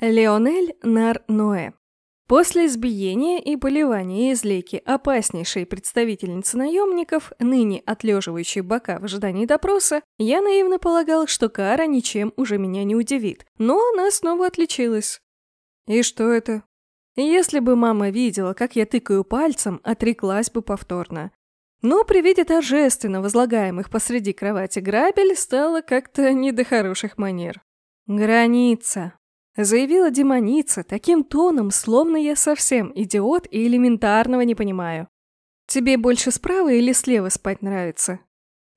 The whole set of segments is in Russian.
Леонель Нар-Ноэ. После избиения и поливания из лейки опаснейшей представительницы наемников, ныне отлеживающей бока в ожидании допроса, я наивно полагал, что Кара ничем уже меня не удивит, но она снова отличилась. И что это? Если бы мама видела, как я тыкаю пальцем, отреклась бы повторно. Но при виде торжественно возлагаемых посреди кровати грабель стало как-то не до хороших манер. Граница. Заявила демоница таким тоном, словно я совсем идиот и элементарного не понимаю. Тебе больше справа или слева спать нравится?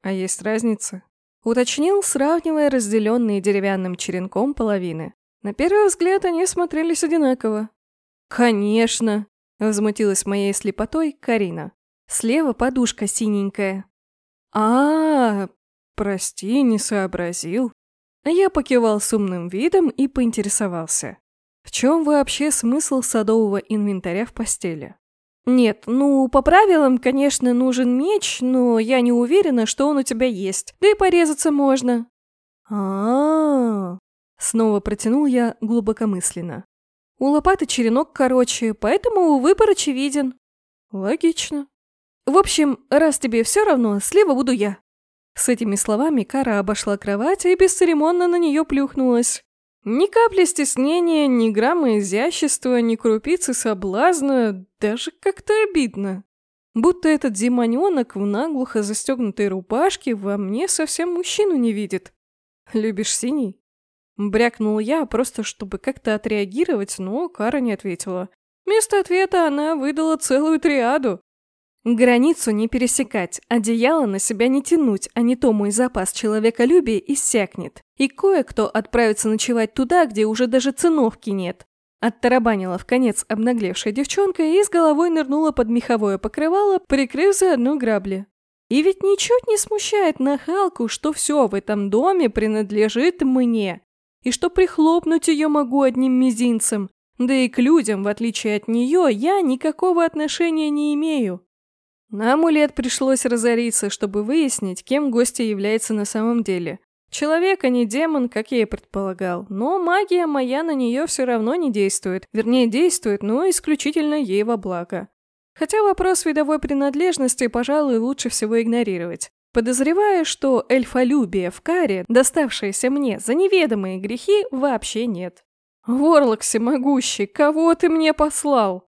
А есть разница? Уточнил, сравнивая разделенные деревянным черенком половины. На первый взгляд они смотрелись одинаково. «Конечно!» — возмутилась моей слепотой Карина. «Слева подушка синенькая». А, -а, а прости, не сообразил. Я покивал с умным видом и поинтересовался. В чем вообще смысл садового инвентаря в постели? Нет, ну, по правилам, конечно, нужен меч, но я не уверена, что он у тебя есть. Да и порезаться можно. А, -а, -а снова протянул я глубокомысленно. У лопаты черенок короче, поэтому выбор очевиден. Логично. В общем, раз тебе все равно, слева буду я. С этими словами Кара обошла кровать и бесцеремонно на нее плюхнулась. Ни капли стеснения, ни грамма изящества, ни крупицы соблазна, даже как-то обидно. Будто этот демоненок в наглухо застегнутой рубашке во мне совсем мужчину не видит. Любишь синий? Брякнул я, просто чтобы как-то отреагировать, но Кара не ответила. Вместо ответа она выдала целую триаду. Границу не пересекать, одеяло на себя не тянуть, а не то мой запас человеколюбия иссякнет. И кое-кто отправится ночевать туда, где уже даже циновки нет. Оттарабанила в конец обнаглевшая девчонка и с головой нырнула под меховое покрывало, прикрыв заодно грабли. И ведь ничуть не смущает нахалку, что все в этом доме принадлежит мне, и что прихлопнуть ее могу одним мизинцем, да и к людям, в отличие от нее, я никакого отношения не имею. На амулет пришлось разориться, чтобы выяснить, кем гостья является на самом деле. Человек, а не демон, как я и предполагал. Но магия моя на нее все равно не действует. Вернее, действует, но исключительно ей во благо. Хотя вопрос видовой принадлежности, пожалуй, лучше всего игнорировать. Подозреваю, что эльфолюбия в каре, доставшееся мне за неведомые грехи, вообще нет. «Ворлок всемогущий, кого ты мне послал?»